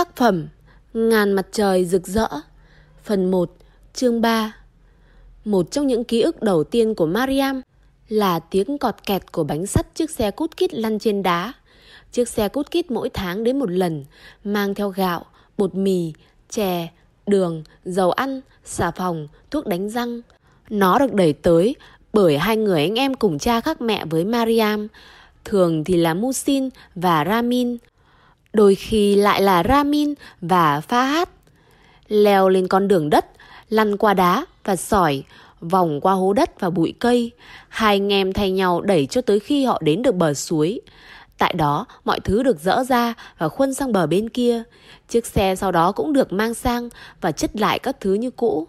Tác phẩm Ngàn mặt trời rực rỡ Phần 1 Chương 3 Một trong những ký ức đầu tiên của Mariam là tiếng cọt kẹt của bánh sắt chiếc xe cút kít lăn trên đá. Chiếc xe cút kít mỗi tháng đến một lần, mang theo gạo, bột mì, chè, đường, dầu ăn, xà phòng, thuốc đánh răng. Nó được đẩy tới bởi hai người anh em cùng cha khác mẹ với Mariam. Thường thì là Musin và Ramin, đôi khi lại là Ramin và Fahad. Leo lên con đường đất, lăn qua đá và sỏi, vòng qua hố đất và bụi cây. Hai anh em thay nhau đẩy cho tới khi họ đến được bờ suối. Tại đó, mọi thứ được dỡ ra và khuân sang bờ bên kia. Chiếc xe sau đó cũng được mang sang và chất lại các thứ như cũ.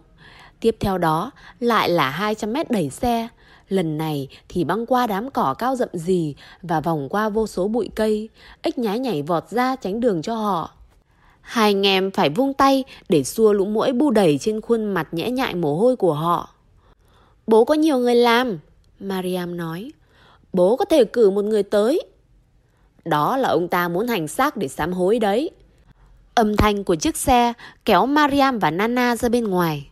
Tiếp theo đó, lại là 200 mét đẩy xe. Lần này thì băng qua đám cỏ cao rậm rì và vòng qua vô số bụi cây. Ếch nhái nhảy vọt ra tránh đường cho họ. Hai anh em phải vung tay để xua lũ mũi bu đầy trên khuôn mặt nhẽ nhại mồ hôi của họ. Bố có nhiều người làm, Mariam nói. Bố có thể cử một người tới. Đó là ông ta muốn hành xác để sám hối đấy. Âm thanh của chiếc xe kéo Mariam và Nana ra bên ngoài.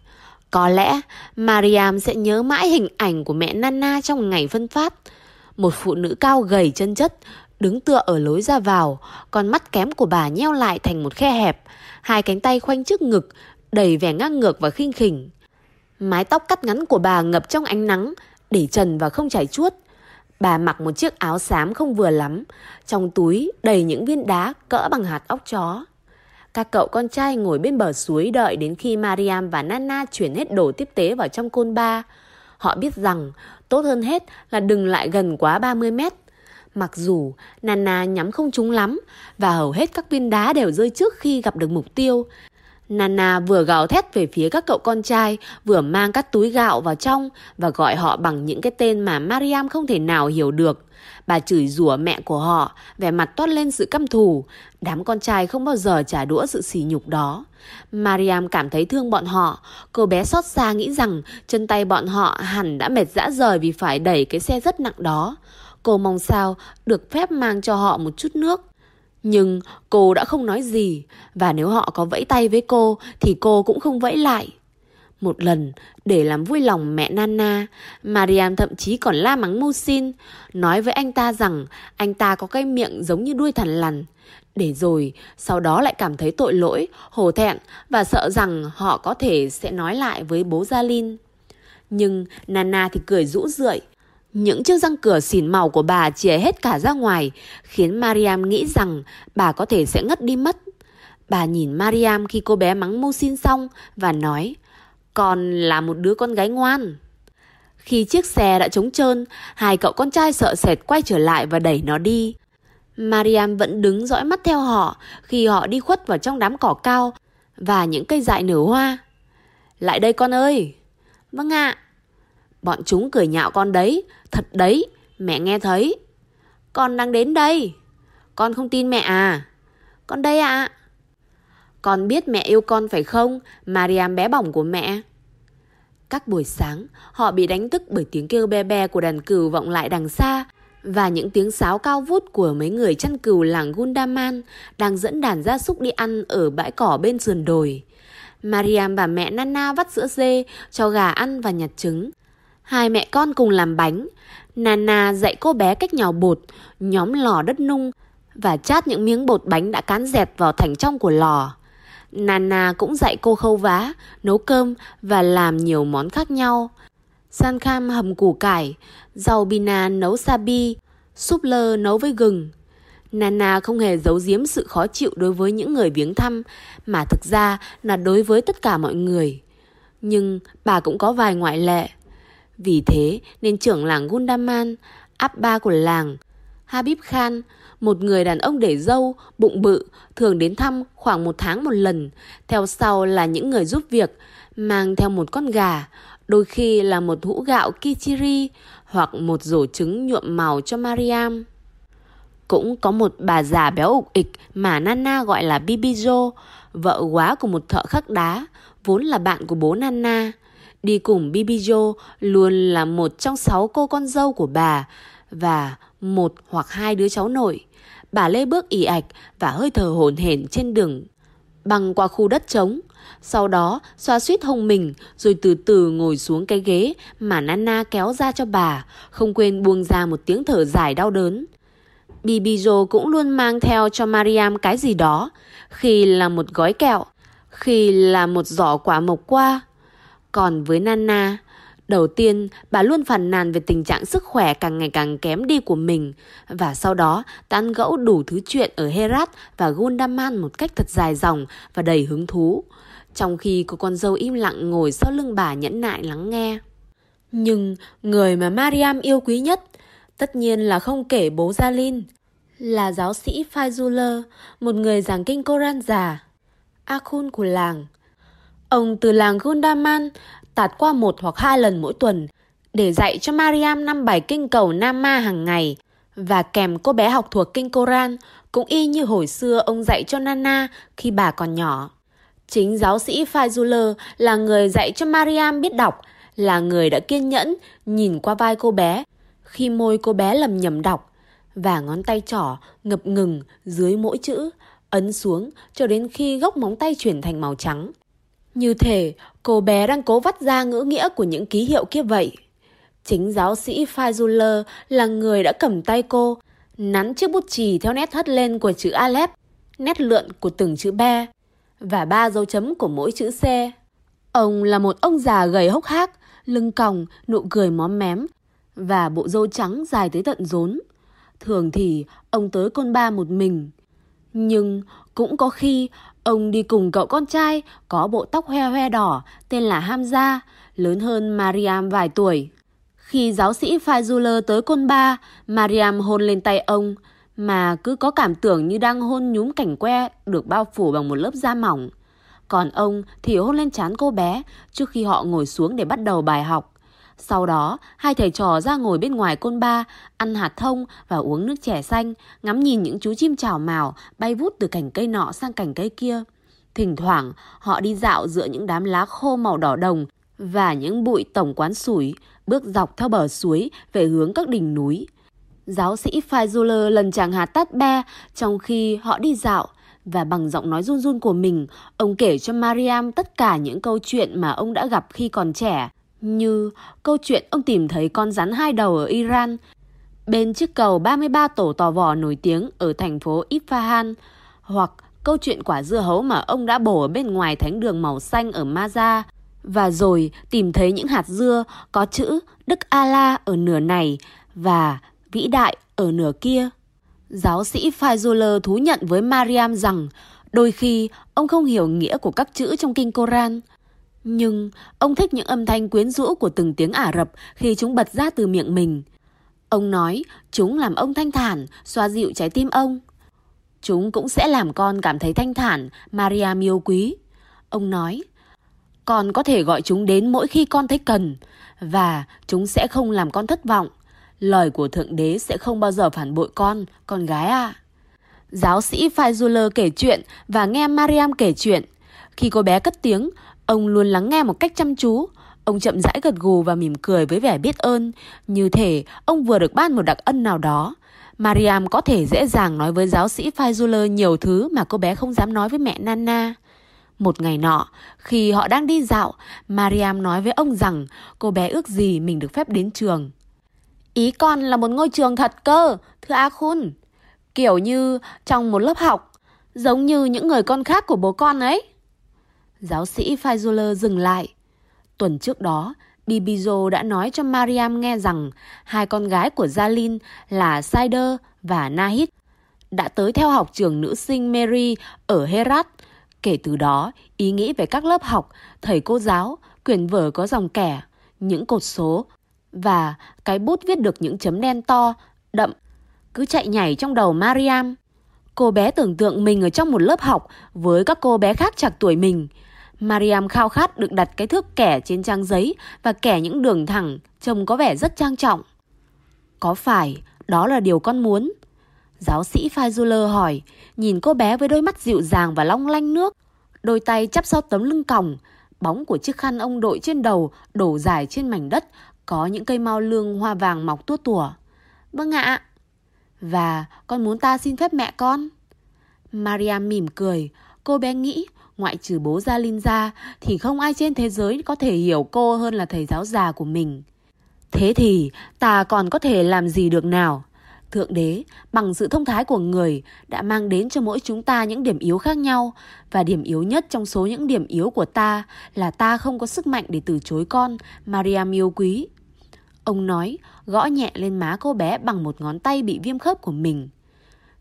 Có lẽ Mariam sẽ nhớ mãi hình ảnh của mẹ Nana trong ngày phân phát. Một phụ nữ cao gầy chân chất, đứng tựa ở lối ra vào, con mắt kém của bà nheo lại thành một khe hẹp, hai cánh tay khoanh trước ngực, đầy vẻ ngang ngược và khinh khỉnh. Mái tóc cắt ngắn của bà ngập trong ánh nắng, để trần và không chảy chuốt. Bà mặc một chiếc áo xám không vừa lắm, trong túi đầy những viên đá cỡ bằng hạt óc chó. Các cậu con trai ngồi bên bờ suối đợi đến khi Mariam và Nana chuyển hết đồ tiếp tế vào trong côn ba. Họ biết rằng tốt hơn hết là đừng lại gần quá 30 mét. Mặc dù Nana nhắm không trúng lắm và hầu hết các viên đá đều rơi trước khi gặp được mục tiêu. Nana vừa gào thét về phía các cậu con trai, vừa mang các túi gạo vào trong và gọi họ bằng những cái tên mà Mariam không thể nào hiểu được. Bà chửi rủa mẹ của họ, vẻ mặt toát lên sự căm thù. Đám con trai không bao giờ trả đũa sự sỉ nhục đó. Mariam cảm thấy thương bọn họ. Cô bé xót xa nghĩ rằng chân tay bọn họ hẳn đã mệt dã rời vì phải đẩy cái xe rất nặng đó. Cô mong sao được phép mang cho họ một chút nước. Nhưng cô đã không nói gì và nếu họ có vẫy tay với cô thì cô cũng không vẫy lại. Một lần, để làm vui lòng mẹ Nana, Mariam thậm chí còn la mắng Musin, nói với anh ta rằng anh ta có cái miệng giống như đuôi thằn lằn. Để rồi, sau đó lại cảm thấy tội lỗi, hổ thẹn và sợ rằng họ có thể sẽ nói lại với bố Gia Linh. Nhưng Nana thì cười rũ rượi. Những chiếc răng cửa xỉn màu của bà chìa hết cả ra ngoài, khiến Mariam nghĩ rằng bà có thể sẽ ngất đi mất. Bà nhìn Mariam khi cô bé mắng Musin xong và nói còn là một đứa con gái ngoan. Khi chiếc xe đã trống trơn, hai cậu con trai sợ sệt quay trở lại và đẩy nó đi. Mariam vẫn đứng dõi mắt theo họ khi họ đi khuất vào trong đám cỏ cao và những cây dại nở hoa. Lại đây con ơi! Vâng ạ! Bọn chúng cười nhạo con đấy, thật đấy, mẹ nghe thấy. Con đang đến đây. Con không tin mẹ à? Con đây ạ. Con biết mẹ yêu con phải không, Mariam bé bỏng của mẹ? Các buổi sáng, họ bị đánh thức bởi tiếng kêu be be của đàn cừu vọng lại đằng xa và những tiếng sáo cao vút của mấy người chăn cừu làng Gundaman đang dẫn đàn gia súc đi ăn ở bãi cỏ bên sườn đồi. Mariam và mẹ Nana vắt sữa dê, cho gà ăn và nhặt trứng. Hai mẹ con cùng làm bánh. Nana dạy cô bé cách nhào bột, nhóm lò đất nung và chát những miếng bột bánh đã cán dẹt vào thành trong của lò. Nana cũng dạy cô khâu vá, nấu cơm và làm nhiều món khác nhau. San Kham hầm củ cải, rau bina nấu sabi, súp lơ nấu với gừng. Nana không hề giấu giếm sự khó chịu đối với những người viếng thăm, mà thực ra là đối với tất cả mọi người. Nhưng bà cũng có vài ngoại lệ. Vì thế nên trưởng làng Gundaman, áp ba của làng, Habib Khan, một người đàn ông để dâu, bụng bự, thường đến thăm khoảng một tháng một lần. Theo sau là những người giúp việc, mang theo một con gà, đôi khi là một hũ gạo kichiri hoặc một rổ trứng nhuộm màu cho Mariam. Cũng có một bà già béo ục ịch mà Nana gọi là Bibijo, vợ quá của một thợ khắc đá, vốn là bạn của bố Nana. Đi cùng Bibijo luôn là một trong sáu cô con dâu của bà và một hoặc hai đứa cháu nội. Bà lê bước ỉ ạch và hơi thở hồn hển trên đường băng qua khu đất trống. Sau đó xoa suýt hông mình rồi từ từ ngồi xuống cái ghế mà Nana kéo ra cho bà, không quên buông ra một tiếng thở dài đau đớn. Bibijo cũng luôn mang theo cho Mariam cái gì đó, khi là một gói kẹo, khi là một giỏ quả mộc qua. Còn với Nana, đầu tiên bà luôn phàn nàn về tình trạng sức khỏe càng ngày càng kém đi của mình và sau đó tán gẫu đủ thứ chuyện ở Herat và Gundaman một cách thật dài dòng và đầy hứng thú. Trong khi cô con dâu im lặng ngồi sau lưng bà nhẫn nại lắng nghe. Nhưng người mà Mariam yêu quý nhất tất nhiên là không kể bố Jalin, là giáo sĩ Faizuller, một người giảng kinh Koran già, Akhun của làng. Ông từ làng Gundaman tạt qua một hoặc hai lần mỗi tuần để dạy cho Mariam năm bài kinh cầu Nam Ma hàng ngày và kèm cô bé học thuộc kinh Koran cũng y như hồi xưa ông dạy cho Nana khi bà còn nhỏ. Chính giáo sĩ Faizuller là người dạy cho Mariam biết đọc, là người đã kiên nhẫn nhìn qua vai cô bé khi môi cô bé lầm nhầm đọc và ngón tay trỏ ngập ngừng dưới mỗi chữ, ấn xuống cho đến khi gốc móng tay chuyển thành màu trắng. Như thể cô bé đang cố vắt ra ngữ nghĩa của những ký hiệu kia vậy. Chính giáo sĩ Faizuller là người đã cầm tay cô, nắn chiếc bút chì theo nét hất lên của chữ Aleph, nét lượn của từng chữ be và ba dấu chấm của mỗi chữ C. Ông là một ông già gầy hốc hác, lưng còng, nụ cười móm mém và bộ râu trắng dài tới tận rốn. Thường thì ông tới con ba một mình. Nhưng cũng có khi ông đi cùng cậu con trai có bộ tóc hoe hoe đỏ tên là Hamza, lớn hơn Mariam vài tuổi. Khi giáo sĩ Faizuller tới côn ba, Mariam hôn lên tay ông, mà cứ có cảm tưởng như đang hôn nhúm cảnh que được bao phủ bằng một lớp da mỏng. Còn ông thì hôn lên trán cô bé trước khi họ ngồi xuống để bắt đầu bài học. Sau đó, hai thầy trò ra ngồi bên ngoài côn ba, ăn hạt thông và uống nước chè xanh, ngắm nhìn những chú chim chảo mào bay vút từ cành cây nọ sang cành cây kia. Thỉnh thoảng, họ đi dạo giữa những đám lá khô màu đỏ đồng và những bụi tổng quán sủi, bước dọc theo bờ suối về hướng các đỉnh núi. Giáo sĩ Faizuller lần chàng hạt tát be trong khi họ đi dạo và bằng giọng nói run run của mình, ông kể cho Mariam tất cả những câu chuyện mà ông đã gặp khi còn trẻ. Như câu chuyện ông tìm thấy con rắn hai đầu ở Iran, bên chiếc cầu 33 tổ tò vò nổi tiếng ở thành phố Isfahan, hoặc câu chuyện quả dưa hấu mà ông đã bổ ở bên ngoài thánh đường màu xanh ở Maza, và rồi tìm thấy những hạt dưa có chữ Đức Allah ở nửa này và vĩ đại ở nửa kia. Giáo sĩ Faizuller thú nhận với Mariam rằng đôi khi ông không hiểu nghĩa của các chữ trong kinh Koran. Nhưng ông thích những âm thanh quyến rũ của từng tiếng Ả Rập khi chúng bật ra từ miệng mình. Ông nói chúng làm ông thanh thản, xoa dịu trái tim ông. Chúng cũng sẽ làm con cảm thấy thanh thản, Mariam yêu quý. Ông nói, con có thể gọi chúng đến mỗi khi con thấy cần, và chúng sẽ không làm con thất vọng. Lời của Thượng Đế sẽ không bao giờ phản bội con, con gái à. Giáo sĩ Faizuller kể chuyện và nghe Mariam kể chuyện. Khi cô bé cất tiếng, ông luôn lắng nghe một cách chăm chú. Ông chậm rãi gật gù và mỉm cười với vẻ biết ơn, như thể ông vừa được ban một đặc ân nào đó. Mariam có thể dễ dàng nói với giáo sĩ Faizuller nhiều thứ mà cô bé không dám nói với mẹ Nana. Một ngày nọ, khi họ đang đi dạo, Mariam nói với ông rằng cô bé ước gì mình được phép đến trường. Ý con là một ngôi trường thật cơ, thưa A Khun. Kiểu như trong một lớp học, giống như những người con khác của bố con ấy. Giáo sĩ Faizuller dừng lại. Tuần trước đó, Bibizo đã nói cho Mariam nghe rằng hai con gái của Jalin là Sider và Nahid đã tới theo học trường nữ sinh Mary ở Herat. Kể từ đó, ý nghĩ về các lớp học, thầy cô giáo, quyển vở có dòng kẻ, những cột số và cái bút viết được những chấm đen to, đậm, cứ chạy nhảy trong đầu Mariam. Cô bé tưởng tượng mình ở trong một lớp học với các cô bé khác chạc tuổi mình. Mariam khao khát được đặt cái thước kẻ trên trang giấy và kẻ những đường thẳng, trông có vẻ rất trang trọng. Có phải đó là điều con muốn? Giáo sĩ Faizuller hỏi, nhìn cô bé với đôi mắt dịu dàng và long lanh nước. Đôi tay chắp sau tấm lưng còng, bóng của chiếc khăn ông đội trên đầu đổ dài trên mảnh đất có những cây mau lương hoa vàng mọc tua tủa. Vâng ạ. Và con muốn ta xin phép mẹ con? Maria mỉm cười. Cô bé nghĩ, ngoại trừ bố Gia Linh ra, thì không ai trên thế giới có thể hiểu cô hơn là thầy giáo già của mình. Thế thì, ta còn có thể làm gì được nào? Thượng đế, bằng sự thông thái của người, đã mang đến cho mỗi chúng ta những điểm yếu khác nhau. Và điểm yếu nhất trong số những điểm yếu của ta là ta không có sức mạnh để từ chối con, Mariam yêu quý. Ông nói, gõ nhẹ lên má cô bé bằng một ngón tay bị viêm khớp của mình.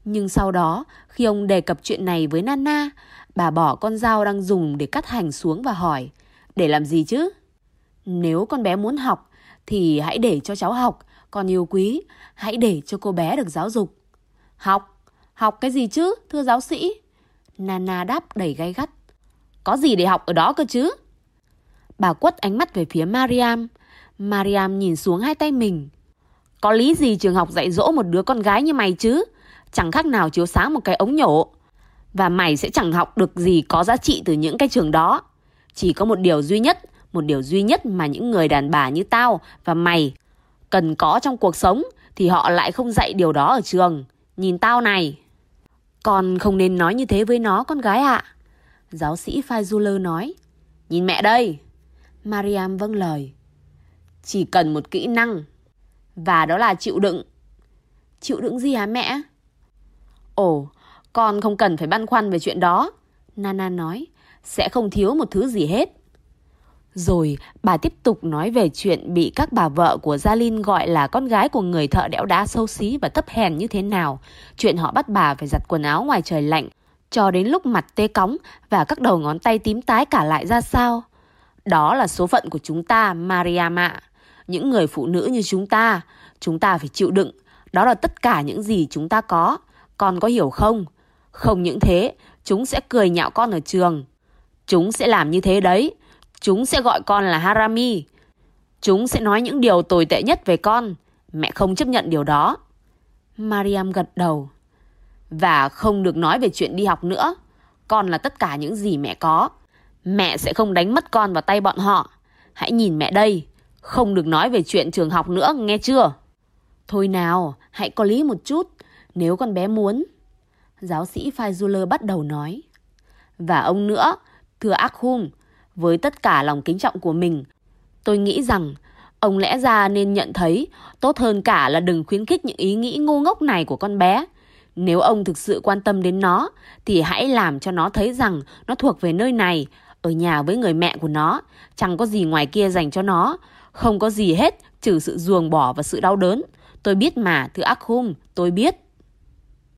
Nhưng sau đó, khi ông đề cập chuyện này với Nana, bà bỏ con dao đang dùng để cắt hành xuống và hỏi, để làm gì chứ? Nếu con bé muốn học, thì hãy để cho cháu học, con yêu quý, hãy để cho cô bé được giáo dục. Học? Học cái gì chứ, thưa giáo sĩ? Nana đáp đầy gay gắt. Có gì để học ở đó cơ chứ? Bà quất ánh mắt về phía Mariam. Mariam nhìn xuống hai tay mình. Có lý gì trường học dạy dỗ một đứa con gái như mày chứ? Chẳng khác nào chiếu sáng một cái ống nhổ. Và mày sẽ chẳng học được gì có giá trị từ những cái trường đó. Chỉ có một điều duy nhất, một điều duy nhất mà những người đàn bà như tao và mày cần có trong cuộc sống thì họ lại không dạy điều đó ở trường. Nhìn tao này. Con không nên nói như thế với nó con gái ạ. Giáo sĩ Faizuler nói. Nhìn mẹ đây. Mariam vâng lời. Chỉ cần một kỹ năng. Và đó là chịu đựng. Chịu đựng gì hả mẹ? Ồ, con không cần phải băn khoăn về chuyện đó. Nana nói. Sẽ không thiếu một thứ gì hết. Rồi bà tiếp tục nói về chuyện bị các bà vợ của Gia Linh gọi là con gái của người thợ đẽo đá xấu xí và thấp hèn như thế nào. Chuyện họ bắt bà phải giặt quần áo ngoài trời lạnh, cho đến lúc mặt tê cóng và các đầu ngón tay tím tái cả lại ra sao. Đó là số phận của chúng ta, Mariam ạ. Những người phụ nữ như chúng ta, chúng ta phải chịu đựng. Đó là tất cả những gì chúng ta có. Con có hiểu không? Không những thế, chúng sẽ cười nhạo con ở trường. Chúng sẽ làm như thế đấy Chúng sẽ gọi con là Harami. Chúng sẽ nói những điều tồi tệ nhất về con. Mẹ không chấp nhận điều đó. Mariam gật đầu. Và không được nói về chuyện đi học nữa. Con là tất cả những gì mẹ có. Mẹ sẽ không đánh mất con vào tay bọn họ. Hãy nhìn mẹ đây. Không được nói về chuyện trường học nữa, nghe chưa? Thôi nào, hãy có lý một chút. Nếu con bé muốn. Giáo sĩ Faizuler bắt đầu nói. Và ông nữa, thưa Akhum, với tất cả lòng kính trọng của mình. Tôi nghĩ rằng ông lẽ ra nên nhận thấy tốt hơn cả là đừng khuyến khích những ý nghĩ ngu ngốc này của con bé. Nếu ông thực sự quan tâm đến nó thì hãy làm cho nó thấy rằng nó thuộc về nơi này, ở nhà với người mẹ của nó, chẳng có gì ngoài kia dành cho nó, không có gì hết trừ sự ruồng bỏ và sự đau đớn. Tôi biết mà, thưa Akhum, tôi biết.